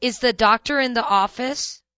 Is the doctor in the office?